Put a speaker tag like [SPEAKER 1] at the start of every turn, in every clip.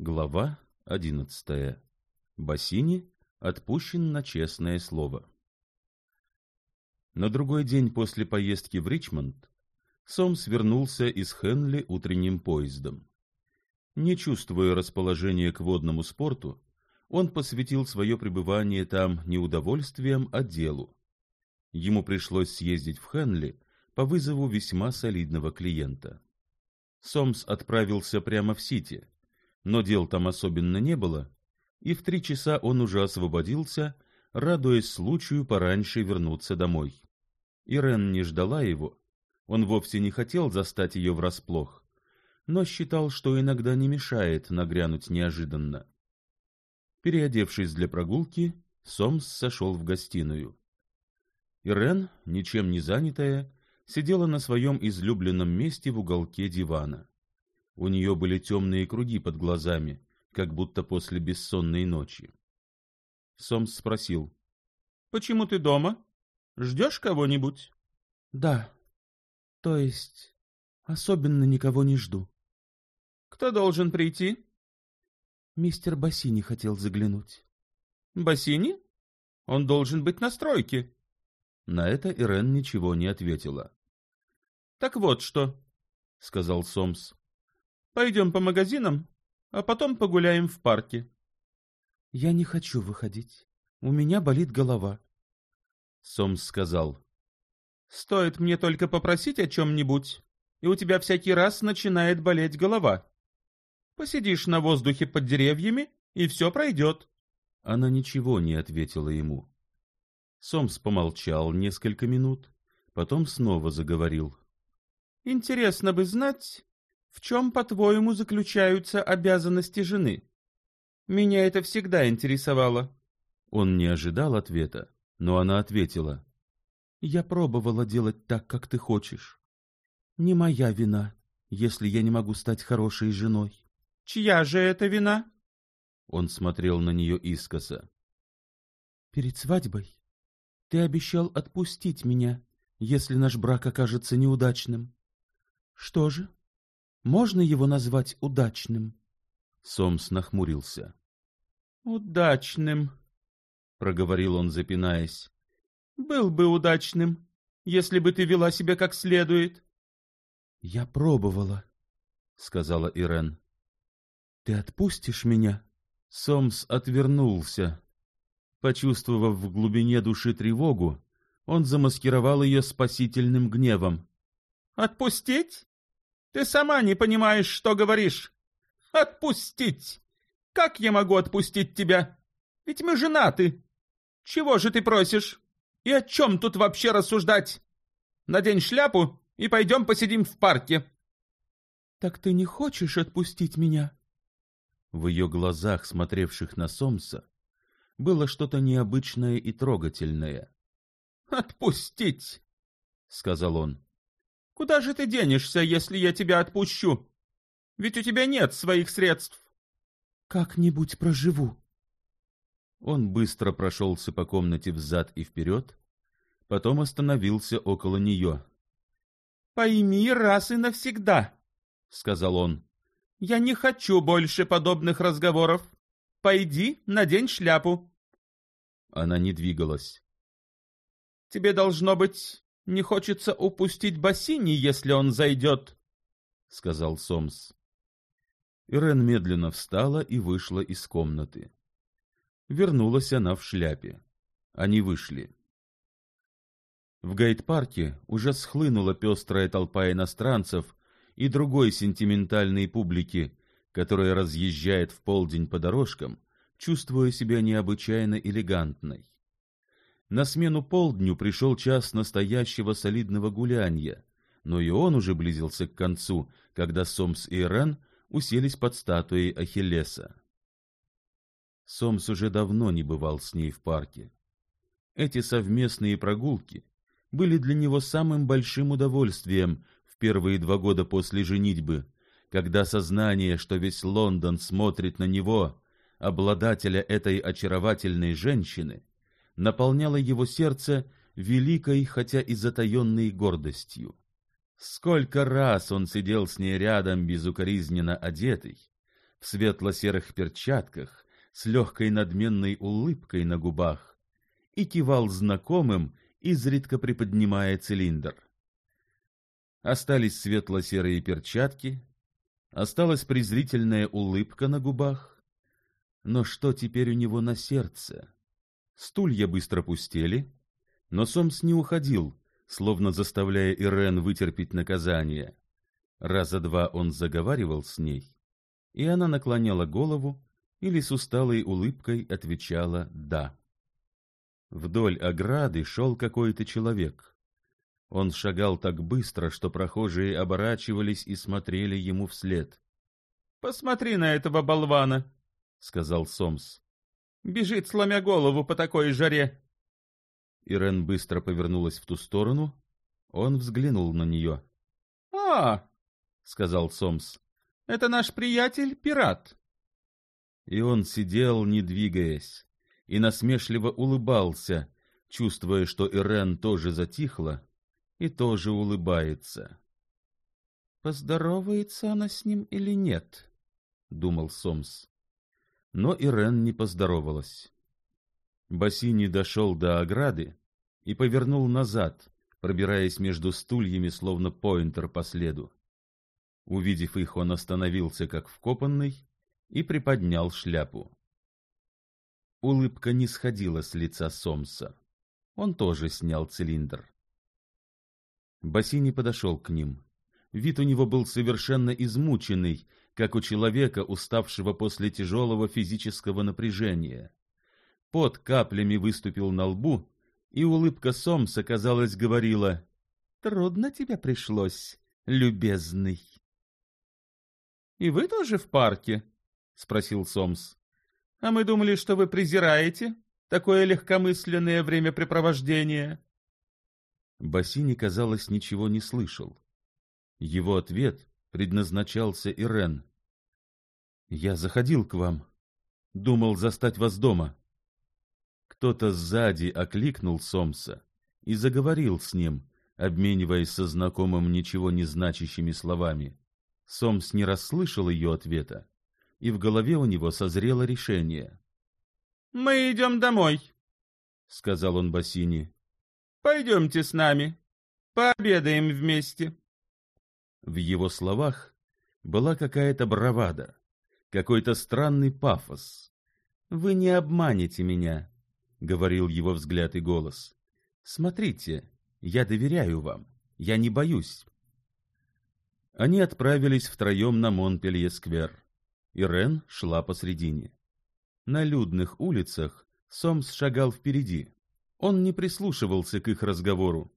[SPEAKER 1] Глава одиннадцатая. Бассини отпущен на честное слово. На другой день после поездки в Ричмонд Сомс вернулся из Хенли утренним поездом. Не чувствуя расположения к водному спорту, он посвятил свое пребывание там не удовольствием, а делу. Ему пришлось съездить в Хенли по вызову весьма солидного клиента. Сомс отправился прямо в Сити — но дел там особенно не было, и в три часа он уже освободился, радуясь случаю пораньше вернуться домой. Ирен не ждала его, он вовсе не хотел застать ее врасплох, но считал, что иногда не мешает нагрянуть неожиданно. Переодевшись для прогулки, Сомс сошел в гостиную. Ирен, ничем не занятая, сидела на своем излюбленном месте в уголке дивана. У нее были темные круги под глазами, как будто после бессонной ночи. Сомс спросил. — Почему ты дома? Ждешь кого-нибудь?
[SPEAKER 2] — Да. То есть особенно никого не жду.
[SPEAKER 1] — Кто должен прийти?
[SPEAKER 2] — Мистер Бассини хотел заглянуть.
[SPEAKER 1] — Бассини? Он должен быть на стройке. На это Ирен ничего не ответила. — Так вот что, — сказал Сомс. Пойдем по магазинам, а потом погуляем в парке.
[SPEAKER 2] Я не хочу выходить. У меня болит голова.
[SPEAKER 1] Сомс сказал. Стоит мне только попросить о чем-нибудь, и у тебя всякий раз начинает болеть голова. Посидишь на воздухе под деревьями, и все пройдет. Она ничего не ответила ему. Сомс помолчал несколько минут, потом снова заговорил. «Интересно бы знать, чем, по-твоему, заключаются обязанности жены? Меня это всегда интересовало. Он не ожидал ответа, но она ответила. Я пробовала делать так, как ты хочешь. Не моя вина, если я не могу стать хорошей женой. Чья же это вина? Он смотрел на нее искоса.
[SPEAKER 2] Перед свадьбой ты обещал отпустить меня, если наш брак окажется неудачным. Что же? можно его назвать удачным?
[SPEAKER 1] Сомс нахмурился. Удачным, проговорил он, запинаясь. Был бы удачным, если бы ты вела себя как следует.
[SPEAKER 2] Я пробовала, сказала Ирен. Ты отпустишь меня?
[SPEAKER 1] Сомс отвернулся. Почувствовав в глубине души тревогу, он замаскировал ее спасительным гневом. «Отпустить?» Ты сама не понимаешь, что говоришь. Отпустить! Как я могу отпустить тебя? Ведь мы женаты. Чего же ты просишь? И о чем тут вообще рассуждать? Надень шляпу и пойдем посидим в парке.
[SPEAKER 2] Так ты не хочешь отпустить меня?
[SPEAKER 1] В ее глазах, смотревших на Сомса, было что-то необычное и трогательное. «Отпустить!» — сказал он. Куда же ты денешься, если я тебя отпущу? Ведь у тебя нет своих средств.
[SPEAKER 2] Как-нибудь проживу.
[SPEAKER 1] Он быстро прошелся по комнате взад и вперед, потом остановился около нее. — Пойми раз и навсегда, — сказал он. — Я не хочу больше подобных разговоров. Пойди, надень шляпу. Она не двигалась. — Тебе, должно быть, не хочется упустить Бассини, если он зайдет, — сказал Сомс. Ирен медленно встала и вышла из комнаты. Вернулась она в шляпе. Они вышли. В гайд-парке уже схлынула пестрая толпа иностранцев и другой сентиментальной публики, которая разъезжает в полдень по дорожкам, чувствуя себя необычайно элегантной. На смену полдню пришел час настоящего солидного гуляния, но и он уже близился к концу, когда Сомс и Рен уселись под статуей Ахиллеса. Сомс уже давно не бывал с ней в парке. Эти совместные прогулки были для него самым большим удовольствием в первые два года после женитьбы, когда сознание, что весь Лондон смотрит на него, обладателя этой очаровательной женщины, наполняло его сердце великой, хотя и затаенной гордостью. Сколько раз он сидел с ней рядом, безукоризненно одетый, в светло-серых перчатках, с легкой надменной улыбкой на губах, и кивал знакомым, изредка приподнимая цилиндр. Остались светло-серые перчатки, осталась презрительная улыбка на губах, но что теперь у него на сердце? Стулья быстро пустели, но Сомс не уходил, словно заставляя Ирен вытерпеть наказание. Раза два он заговаривал с ней, и она наклоняла голову или с усталой улыбкой отвечала «да». Вдоль ограды шел какой-то человек. Он шагал так быстро, что прохожие оборачивались и смотрели ему вслед. — Посмотри на этого болвана! — сказал Сомс. Бежит, сломя голову по такой жаре!» Ирен быстро повернулась в ту сторону. Он взглянул на нее. «А!» — сказал Сомс. «Это наш приятель, пират!» И он сидел, не двигаясь, и насмешливо улыбался, чувствуя, что Ирен тоже затихла и тоже улыбается. «Поздоровается она с ним или нет?» — думал Сомс но Ирен не поздоровалась. Бассини дошел до ограды и повернул назад, пробираясь между стульями, словно поинтер по следу. Увидев их, он остановился как вкопанный и приподнял шляпу. Улыбка не сходила с лица Сомса. Он тоже снял цилиндр. Бассини подошел к ним. Вид у него был совершенно измученный, как у человека, уставшего после тяжелого физического напряжения. Под каплями выступил на лбу, и улыбка Сомса, казалось, говорила «Трудно тебе пришлось, любезный». «И вы тоже в парке?» — спросил Сомс. «А мы думали, что вы презираете такое легкомысленное времяпрепровождение». Бассини, казалось, ничего не слышал. Его ответ предназначался Ирен. Я заходил к вам. Думал застать вас дома. Кто-то сзади окликнул Сомса и заговорил с ним, обмениваясь со знакомым ничего не значащими словами. Сомс не расслышал ее ответа, и в голове у него созрело решение. — Мы идем домой, — сказал он Бассини. — Пойдемте с нами, пообедаем вместе. В его словах была какая-то бравада какой-то странный пафос. «Вы не обманете меня», — говорил его взгляд и голос. «Смотрите, я доверяю вам, я не боюсь». Они отправились втроем на Монпелье-сквер. Ирен шла посредине. На людных улицах Сомс шагал впереди. Он не прислушивался к их разговору.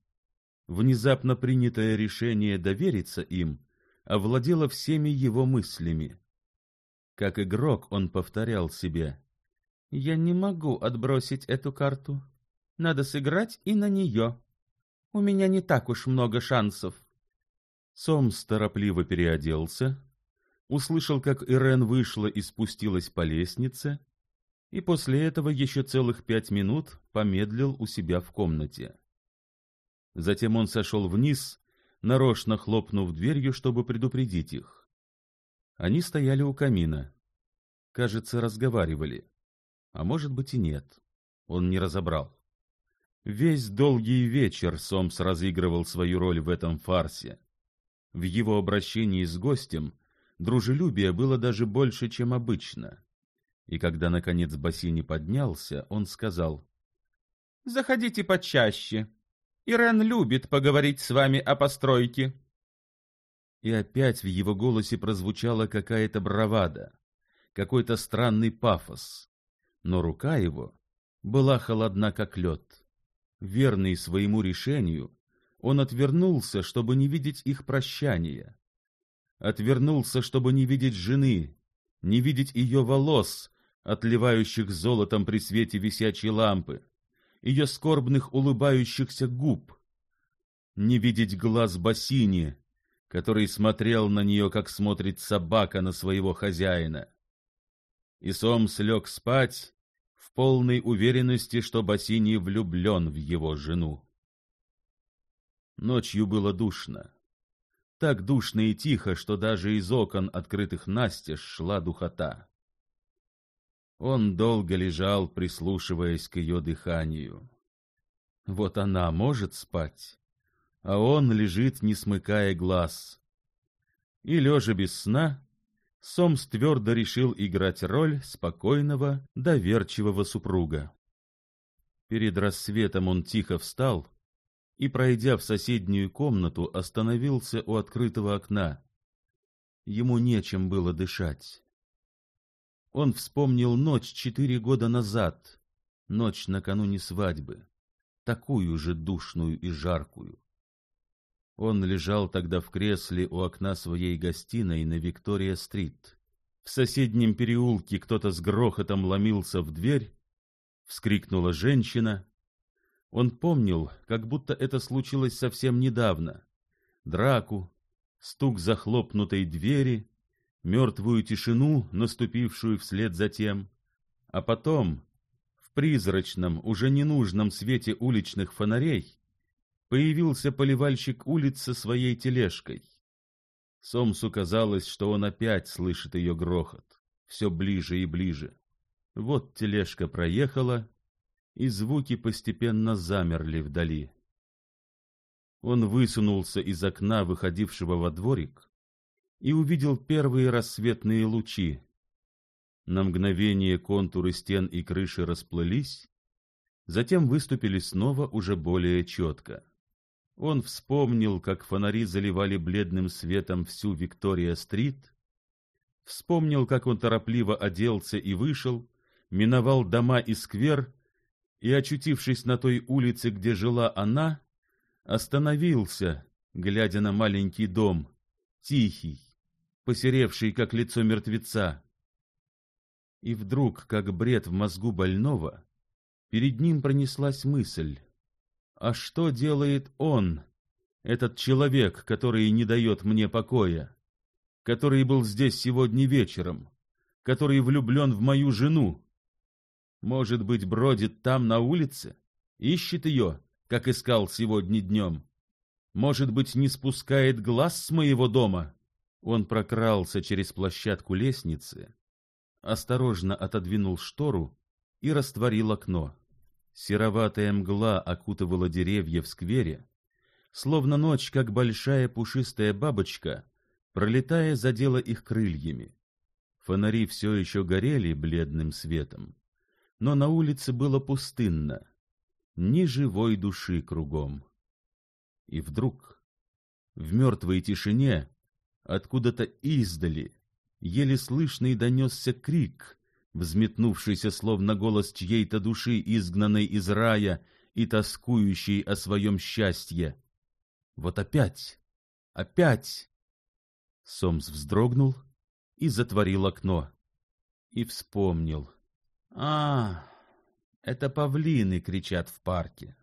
[SPEAKER 1] Внезапно принятое решение довериться им овладело всеми его мыслями как игрок он повторял себе «Я не могу отбросить эту карту. Надо сыграть и на нее. У меня не так уж много шансов». Сомс торопливо переоделся, услышал, как Ирен вышла и спустилась по лестнице, и после этого еще целых пять минут помедлил у себя в комнате. Затем он сошел вниз, нарочно хлопнув дверью, чтобы предупредить их. Они стояли у камина. Кажется, разговаривали. А может быть и нет. Он не разобрал. Весь долгий вечер Сомс разыгрывал свою роль в этом фарсе. В его обращении с гостем дружелюбие было даже больше, чем обычно. И когда, наконец, Бассини поднялся, он сказал, «Заходите почаще. Ирен любит поговорить с вами о постройке». И опять в его голосе прозвучала какая-то бравада, какой-то странный пафос. Но рука его была холодна, как лед. Верный своему решению, он отвернулся, чтобы не видеть их прощания. Отвернулся, чтобы не видеть жены, не видеть ее волос, отливающих золотом при свете висячей лампы, ее скорбных улыбающихся губ, не видеть глаз Басини, который смотрел на нее, как смотрит собака на своего хозяина. И Сом лег спать в полной уверенности, что Бассини влюблен в его жену. Ночью было душно. Так душно и тихо, что даже из окон, открытых настежь, шла духота. Он долго лежал, прислушиваясь к ее дыханию. Вот она может спать? а он лежит, не смыкая глаз. И, лежа без сна, Сомс твердо решил играть роль спокойного, доверчивого супруга. Перед рассветом он тихо встал и, пройдя в соседнюю комнату, остановился у открытого окна. Ему нечем было дышать. Он вспомнил ночь четыре года назад, ночь накануне свадьбы, такую же душную и жаркую. Он лежал тогда в кресле у окна своей гостиной на Виктория-стрит. В соседнем переулке кто-то с грохотом ломился в дверь, вскрикнула женщина. Он помнил, как будто это случилось совсем недавно. Драку, стук захлопнутой двери, мертвую тишину, наступившую вслед за тем, а потом, в призрачном, уже ненужном свете уличных фонарей, появился поливальщик улиц со своей тележкой. Сомсу казалось, что он опять слышит ее грохот, все ближе и ближе. Вот тележка проехала, и звуки постепенно замерли вдали. Он высунулся из окна, выходившего во дворик, и увидел первые рассветные лучи. На мгновение контуры стен и крыши расплылись, затем выступили снова уже более четко. Он вспомнил, как фонари заливали бледным светом всю Виктория-стрит, вспомнил, как он торопливо оделся и вышел, миновал дома и сквер, и, очутившись на той улице, где жила она, остановился, глядя на маленький дом, тихий, посеревший, как лицо мертвеца. И вдруг, как бред в мозгу больного, перед ним пронеслась мысль а что делает он этот человек который не дает мне покоя который был здесь сегодня вечером который влюблен в мою жену? Может быть бродит там на улице ищет ее как искал сегодня днем? Может быть не спускает глаз с моего дома? Он прокрался через площадку лестницы осторожно отодвинул штору и растворил окно. Сероватая мгла окутывала деревья в сквере, словно ночь, как большая пушистая бабочка, пролетая, задела их крыльями. Фонари все еще горели бледным светом, но на улице было пустынно, ни живой души кругом. И вдруг, в мертвой тишине, откуда-то издали, еле слышный донесся крик — взметнувшийся словно голос чьей-то души, изгнанной из рая и тоскующей о своем счастье. Вот опять, опять! Сомс вздрогнул и затворил окно. И вспомнил. А, это павлины кричат в парке.